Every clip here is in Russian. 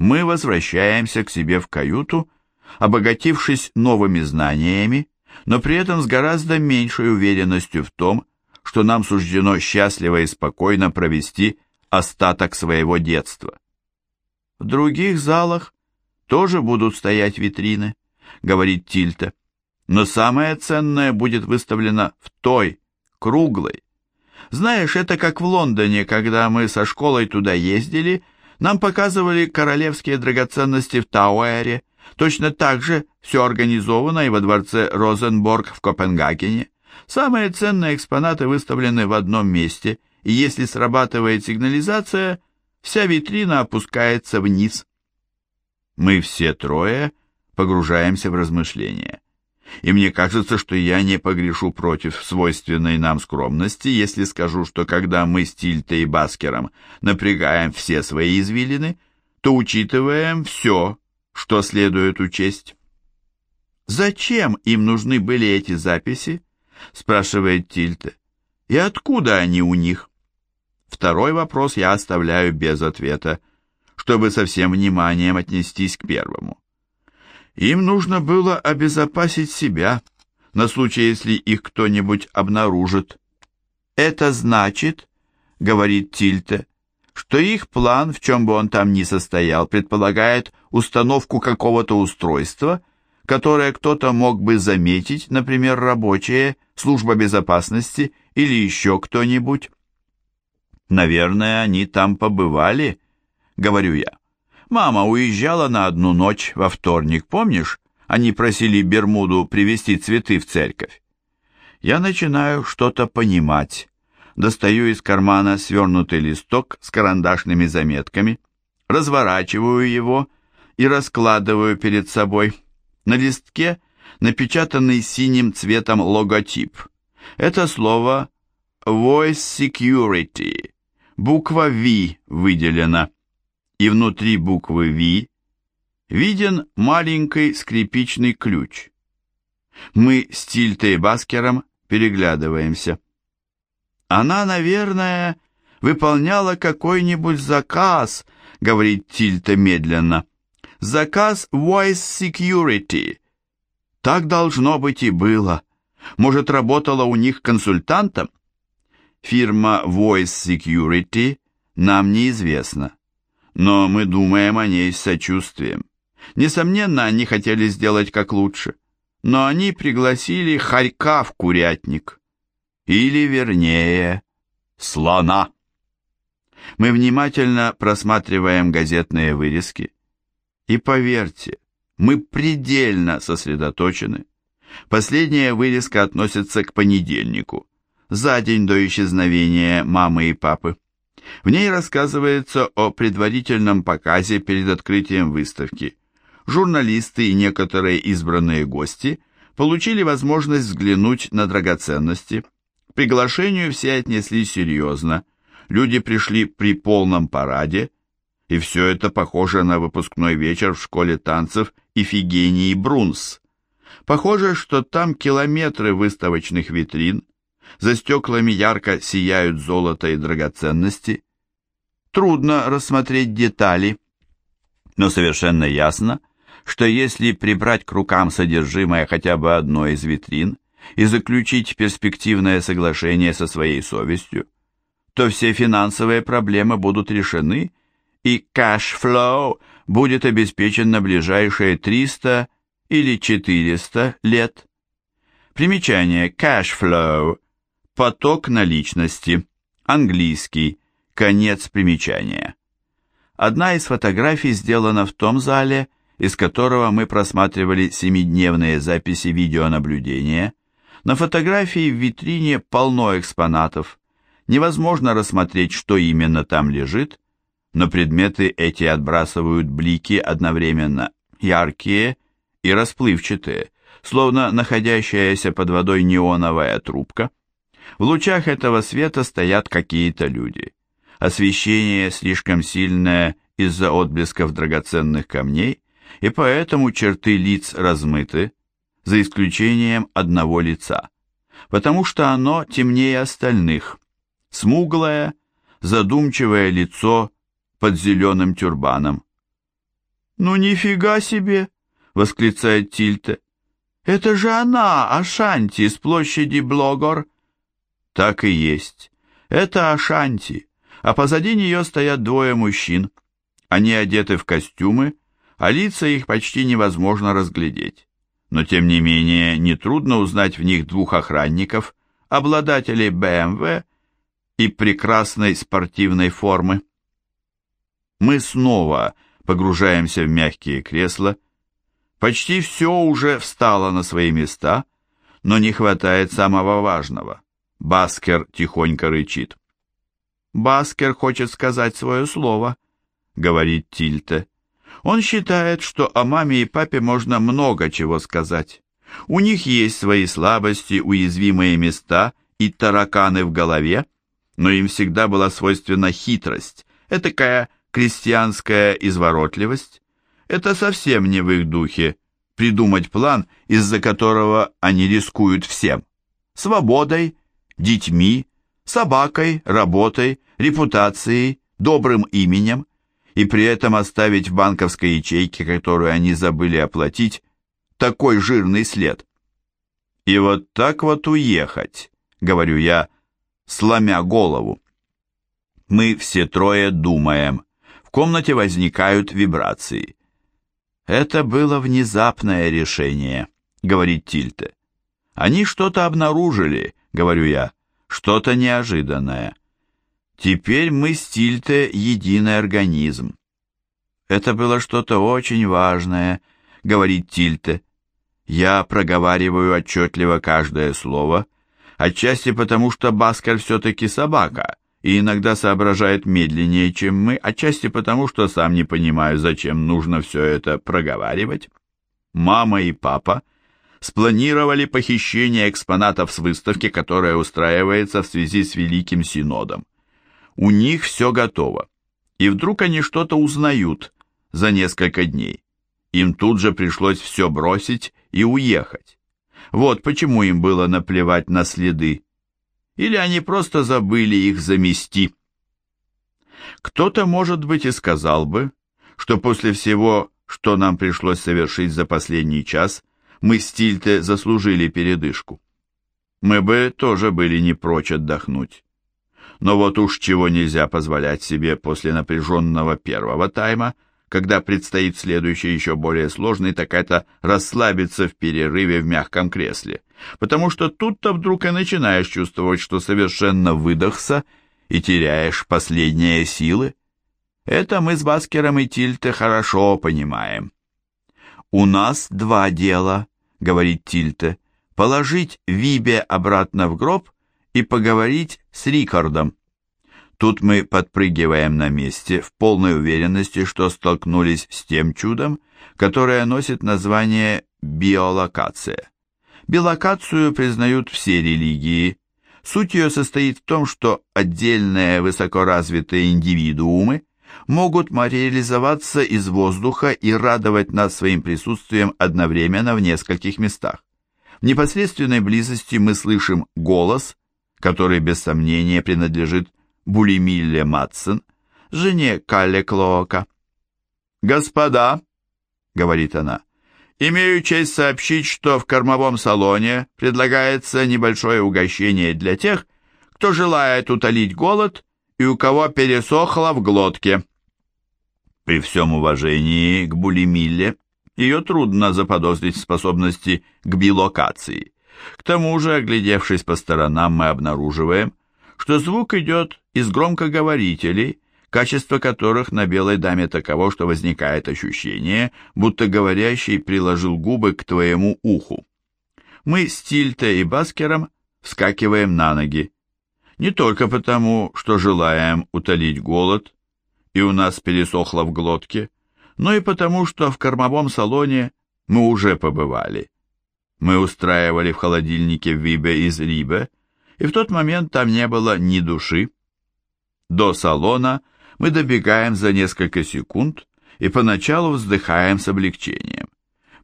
мы возвращаемся к себе в каюту, обогатившись новыми знаниями, но при этом с гораздо меньшей уверенностью в том, что нам суждено счастливо и спокойно провести остаток своего детства. В других залах тоже будут стоять витрины, говорит Тильта, но самое ценное будет выставлено в той, круглой. Знаешь, это как в Лондоне, когда мы со школой туда ездили, нам показывали королевские драгоценности в Тауэре, точно так же все организовано и во дворце Розенборг в Копенгагене. Самые ценные экспонаты выставлены в одном месте, и если срабатывает сигнализация, вся витрина опускается вниз. Мы все трое погружаемся в размышления. И мне кажется, что я не погрешу против свойственной нам скромности, если скажу, что когда мы с Тильтой и Баскером напрягаем все свои извилины, то учитываем все, что следует учесть. Зачем им нужны были эти записи? спрашивает Тильте. И откуда они у них? Второй вопрос я оставляю без ответа, чтобы со всем вниманием отнестись к первому. Им нужно было обезопасить себя на случай, если их кто-нибудь обнаружит. Это значит, говорит Тильте, что их план, в чем бы он там ни состоял, предполагает установку какого-то устройства, которое кто-то мог бы заметить, например, рабочие, служба безопасности или еще кто-нибудь. Наверное, они там побывали, говорю я. Мама уезжала на одну ночь во вторник, помнишь? Они просили Бермуду привезти цветы в церковь. Я начинаю что-то понимать. Достаю из кармана свернутый листок с карандашными заметками, разворачиваю его и раскладываю перед собой. На листке напечатанный синим цветом логотип. Это слово Voice Security. Буква V выделена. И внутри буквы V виден маленький скрипичный ключ. Мы с Тильтой Баскером переглядываемся. Она, наверное, выполняла какой-нибудь заказ, говорит Тильта медленно. Заказ Voice Security. Так должно быть и было. Может, работала у них консультантом? Фирма Voice Security нам неизвестна, но мы думаем о ней с сочувствием. Несомненно, они хотели сделать как лучше, но они пригласили хорька в курятник. Или, вернее, слона. Мы внимательно просматриваем газетные вырезки. И поверьте, мы предельно сосредоточены. Последняя вырезка относится к понедельнику, за день до исчезновения мамы и папы. В ней рассказывается о предварительном показе перед открытием выставки. Журналисты и некоторые избранные гости получили возможность взглянуть на драгоценности. К приглашению все отнеслись серьезно. Люди пришли при полном параде, и все это похоже на выпускной вечер в школе танцев Ифигении Брунс. Похоже, что там километры выставочных витрин, за стеклами ярко сияют золото и драгоценности. Трудно рассмотреть детали, но совершенно ясно, что если прибрать к рукам содержимое хотя бы одной из витрин и заключить перспективное соглашение со своей совестью, то все финансовые проблемы будут решены и кэш-флоу будет обеспечен на ближайшие 300 или 400 лет. Примечание cash-flow – поток наличности, английский, конец примечания. Одна из фотографий сделана в том зале, из которого мы просматривали семидневные записи видеонаблюдения. На фотографии в витрине полно экспонатов. Невозможно рассмотреть, что именно там лежит, но предметы эти отбрасывают блики одновременно яркие и расплывчатые, словно находящаяся под водой неоновая трубка. В лучах этого света стоят какие-то люди. Освещение слишком сильное из-за отблесков драгоценных камней, и поэтому черты лиц размыты, за исключением одного лица, потому что оно темнее остальных, смуглое, задумчивое лицо под зеленым тюрбаном. «Ну нифига себе!» — восклицает Тильте. «Это же она, Ашанти, с площади Блогор!» Так и есть. Это Ашанти, а позади нее стоят двое мужчин. Они одеты в костюмы, а лица их почти невозможно разглядеть. Но тем не менее, нетрудно узнать в них двух охранников, обладателей БМВ и прекрасной спортивной формы. Мы снова погружаемся в мягкие кресла. Почти все уже встало на свои места, но не хватает самого важного. Баскер тихонько рычит. «Баскер хочет сказать свое слово», — говорит Тильте. «Он считает, что о маме и папе можно много чего сказать. У них есть свои слабости, уязвимые места и тараканы в голове, но им всегда была свойственна хитрость, этакая крестьянская изворотливость. Это совсем не в их духе придумать план, из-за которого они рискуют всем. Свободой, детьми, собакой, работой, репутацией, добрым именем, и при этом оставить в банковской ячейке, которую они забыли оплатить, такой жирный след. И вот так вот уехать, говорю я, сломя голову. Мы все трое думаем. В комнате возникают вибрации. Это было внезапное решение, говорит Тильте. Они что-то обнаружили, говорю я, что-то неожиданное. Теперь мы с Тильте единый организм. Это было что-то очень важное, говорит Тильте. Я проговариваю отчетливо каждое слово, отчасти потому, что Баскер все-таки собака и иногда соображает медленнее, чем мы, отчасти потому, что сам не понимаю, зачем нужно все это проговаривать. Мама и папа спланировали похищение экспонатов с выставки, которая устраивается в связи с Великим Синодом. У них все готово. И вдруг они что-то узнают за несколько дней. Им тут же пришлось все бросить и уехать. Вот почему им было наплевать на следы. Или они просто забыли их замести. Кто-то, может быть, и сказал бы, что после всего, что нам пришлось совершить за последний час, мы с Тильте заслужили передышку. Мы бы тоже были не прочь отдохнуть. Но вот уж чего нельзя позволять себе после напряженного первого тайма, когда предстоит следующий еще более сложный, так это расслабиться в перерыве в мягком кресле. Потому что тут-то вдруг и начинаешь чувствовать, что совершенно выдохся и теряешь последние силы. Это мы с Баскером и Тильте хорошо понимаем. У нас два дела, говорит Тильте, положить Вибе обратно в гроб и поговорить с Рикардом. Тут мы подпрыгиваем на месте в полной уверенности, что столкнулись с тем чудом, которое носит название биолокация. Билокацию признают все религии. Суть ее состоит в том, что отдельные высокоразвитые индивидуумы могут материализоваться из воздуха и радовать нас своим присутствием одновременно в нескольких местах. В непосредственной близости мы слышим голос, который без сомнения принадлежит Булимилле Матсон, жене Калле Клоока. «Господа», — говорит она, — «имею честь сообщить, что в кормовом салоне предлагается небольшое угощение для тех, кто желает утолить голод и у кого пересохло в глотке». При всем уважении к Булимилле, ее трудно заподозрить в способности к билокации. К тому же, оглядевшись по сторонам, мы обнаруживаем, что звук идет из громкоговорителей, качество которых на белой даме таково, что возникает ощущение, будто говорящий приложил губы к твоему уху. Мы с Тильте и Баскером вскакиваем на ноги. Не только потому, что желаем утолить голод, и у нас пересохло в глотке, но и потому, что в кормовом салоне мы уже побывали. Мы устраивали в холодильнике Вибе из Рибе, и в тот момент там не было ни души. До салона мы добегаем за несколько секунд и поначалу вздыхаем с облегчением.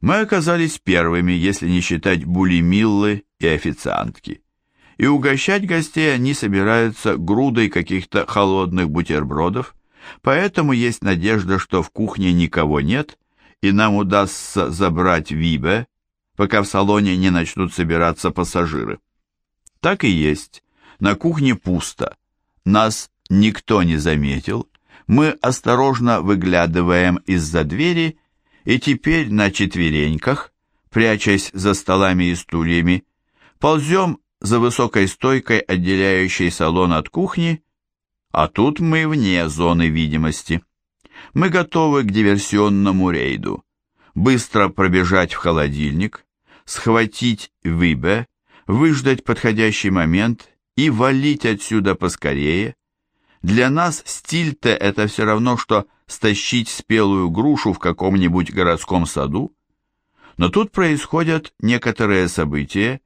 Мы оказались первыми, если не считать булимиллы и официантки. И угощать гостей они собираются грудой каких-то холодных бутербродов, Поэтому есть надежда, что в кухне никого нет, и нам удастся забрать Вибе, пока в салоне не начнут собираться пассажиры. Так и есть. На кухне пусто. Нас никто не заметил. Мы осторожно выглядываем из-за двери и теперь на четвереньках, прячась за столами и стульями, ползем за высокой стойкой, отделяющей салон от кухни, а тут мы вне зоны видимости. Мы готовы к диверсионному рейду. Быстро пробежать в холодильник, схватить выбе, выждать подходящий момент и валить отсюда поскорее. Для нас стиль-то это все равно, что стащить спелую грушу в каком-нибудь городском саду. Но тут происходят некоторые события,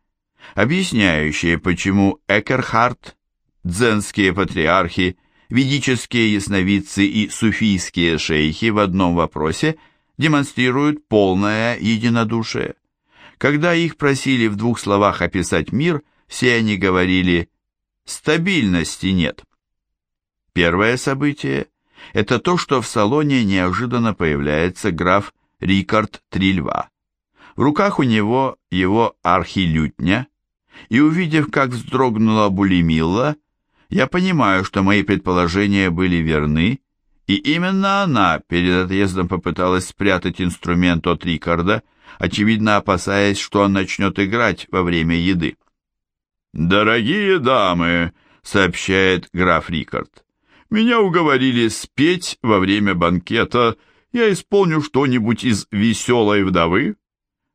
объясняющие, почему Экерхарт, дзенские патриархи, ведические ясновидцы и суфийские шейхи в одном вопросе демонстрируют полное единодушие. Когда их просили в двух словах описать мир, все они говорили «стабильности нет». Первое событие – это то, что в салоне неожиданно появляется граф Рикард Трильва. В руках у него его архилютня, и увидев, как вздрогнула Булимилла, я понимаю, что мои предположения были верны, и именно она перед отъездом попыталась спрятать инструмент от Рикарда, очевидно опасаясь, что он начнет играть во время еды. «Дорогие дамы», — сообщает граф Рикард, — «меня уговорили спеть во время банкета. Я исполню что-нибудь из «Веселой вдовы».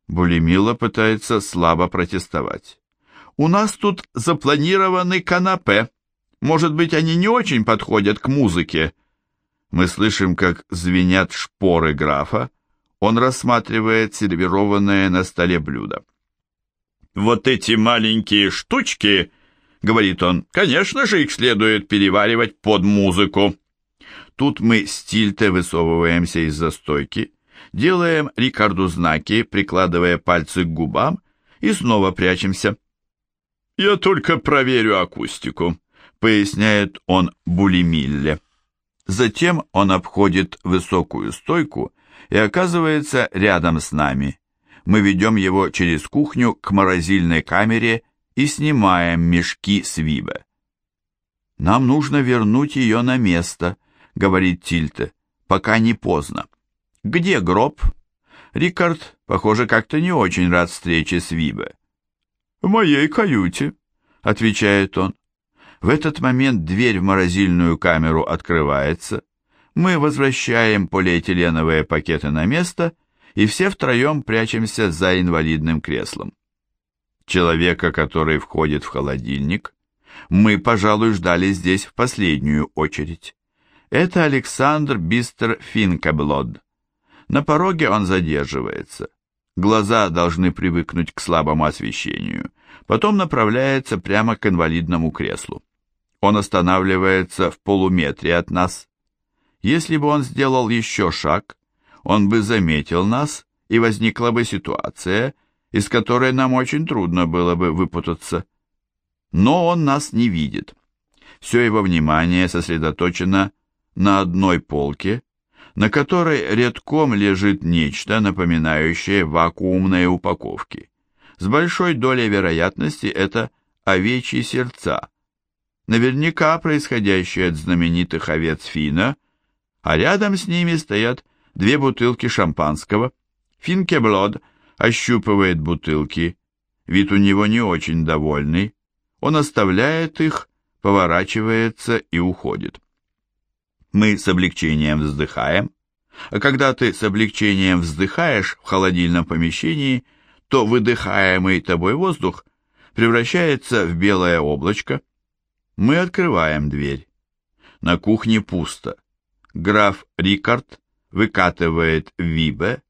Булемила пытается слабо протестовать. «У нас тут запланированы канапе. Может быть, они не очень подходят к музыке?» Мы слышим, как звенят шпоры графа, он рассматривает сервированное на столе блюдо. «Вот эти маленькие штучки, — говорит он, — конечно же, их следует переваривать под музыку». Тут мы с высовываемся из-за стойки, делаем Рикарду знаки, прикладывая пальцы к губам, и снова прячемся. «Я только проверю акустику», — поясняет он Булимилле. Затем он обходит высокую стойку и оказывается рядом с нами. Мы ведем его через кухню к морозильной камере и снимаем мешки с Вибе. «Нам нужно вернуть ее на место», — говорит Тильте, — «пока не поздно». «Где гроб?» Рикард, похоже, как-то не очень рад встрече с Вибе. «В моей каюте», — отвечает он. В этот момент дверь в морозильную камеру открывается, мы возвращаем полиэтиленовые пакеты на место, и все втроем прячемся за инвалидным креслом. Человека, который входит в холодильник, мы, пожалуй, ждали здесь в последнюю очередь. Это Александр Бистер Финкаблод. На пороге он задерживается. Глаза должны привыкнуть к слабому освещению. Потом направляется прямо к инвалидному креслу. Он останавливается в полуметре от нас, если бы он сделал еще шаг, он бы заметил нас, и возникла бы ситуация, из которой нам очень трудно было бы выпутаться. Но он нас не видит. Все его внимание сосредоточено на одной полке, на которой редком лежит нечто, напоминающее вакуумные упаковки. С большой долей вероятности это овечьи сердца, наверняка происходящие от знаменитых овец Фина, а рядом с ними стоят две бутылки шампанского. Финкеблод ощупывает бутылки, вид у него не очень довольный. Он оставляет их, поворачивается и уходит. Мы с облегчением вздыхаем, а когда ты с облегчением вздыхаешь в холодильном помещении, то выдыхаемый тобой воздух превращается в белое облачко. Мы открываем дверь. На кухне пусто граф Рикард выкатывает Вибе,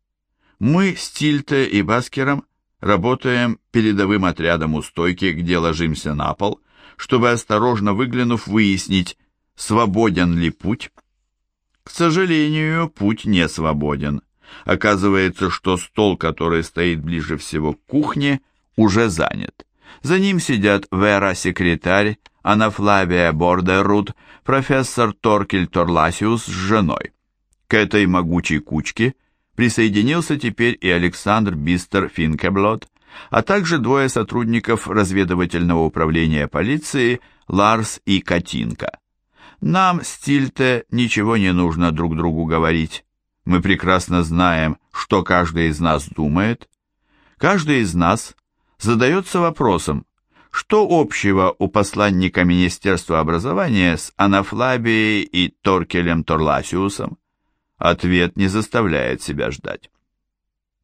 мы с Тильте и Баскером работаем передовым отрядом у стойки, где ложимся на пол, чтобы, осторожно выглянув, выяснить, свободен ли путь. К сожалению, путь не свободен. Оказывается, что стол, который стоит ближе всего к кухне, уже занят. За ним сидят Вера-секретарь, Анафлавия Бордерут, профессор Торкель Торласиус с женой. К этой могучей кучке присоединился теперь и Александр Бистер Финкеблот, а также двое сотрудников разведывательного управления полиции Ларс и Катинка. Нам с Тильте ничего не нужно друг другу говорить. Мы прекрасно знаем, что каждый из нас думает. Каждый из нас задается вопросом, что общего у посланника Министерства образования с Анафлабией и Торкелем Торласиусом? Ответ не заставляет себя ждать.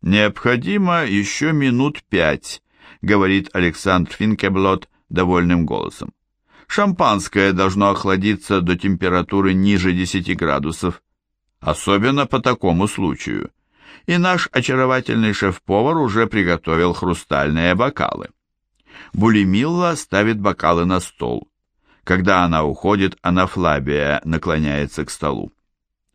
«Необходимо еще минут пять», — говорит Александр Финкеблот довольным голосом. «Шампанское должно охладиться до температуры ниже 10 градусов, особенно по такому случаю. И наш очаровательный шеф-повар уже приготовил хрустальные бокалы». Булимилла ставит бокалы на стол. Когда она уходит, Анафлабия наклоняется к столу.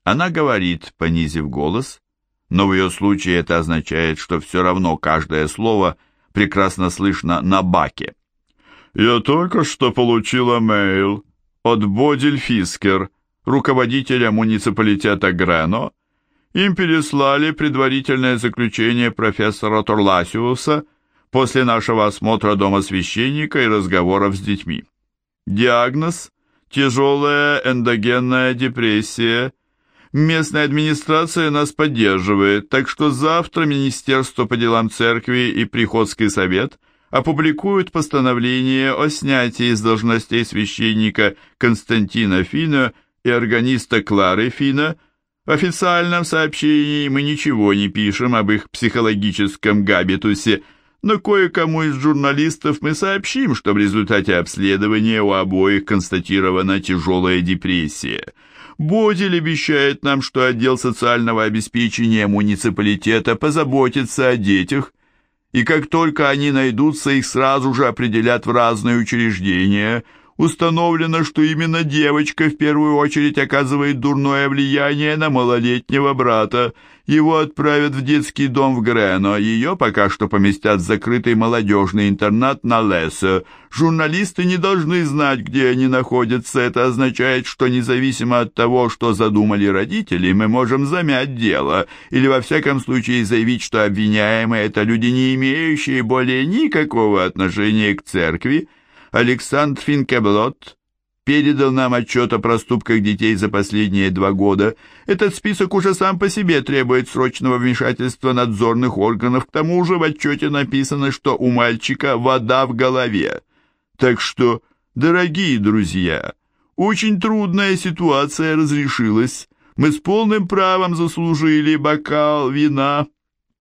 Она говорит, понизив голос, но в ее случае это означает, что все равно каждое слово прекрасно слышно на баке. «Я только что получила мейл от Бодиль Фискер, руководителя муниципалитета Грено. Им переслали предварительное заключение профессора Торласиуса после нашего осмотра дома священника и разговоров с детьми. Диагноз – тяжелая эндогенная депрессия – Местная администрация нас поддерживает, так что завтра Министерство по делам церкви и Приходский совет опубликуют постановление о снятии с должностей священника Константина Фина и органиста Клары Фина. В официальном сообщении мы ничего не пишем об их психологическом габитусе, но кое-кому из журналистов мы сообщим, что в результате обследования у обоих констатирована тяжелая депрессия – Бодиль обещает нам, что отдел социального обеспечения муниципалитета позаботится о детях, и как только они найдутся, их сразу же определят в разные учреждения. Установлено, что именно девочка в первую очередь оказывает дурное влияние на малолетнего брата, его отправят в детский дом в Грено, ее пока что поместят в закрытый молодежный интернат на Лессе. Журналисты не должны знать, где они находятся. Это означает, что независимо от того, что задумали родители, мы можем замять дело, или во всяком случае заявить, что обвиняемые – это люди, не имеющие более никакого отношения к церкви. Александр Финкеблот передал нам отчет о проступках детей за последние два года. Этот список уже сам по себе требует срочного вмешательства надзорных органов. К тому же в отчете написано, что у мальчика вода в голове. Так что, дорогие друзья, очень трудная ситуация разрешилась. Мы с полным правом заслужили бокал вина.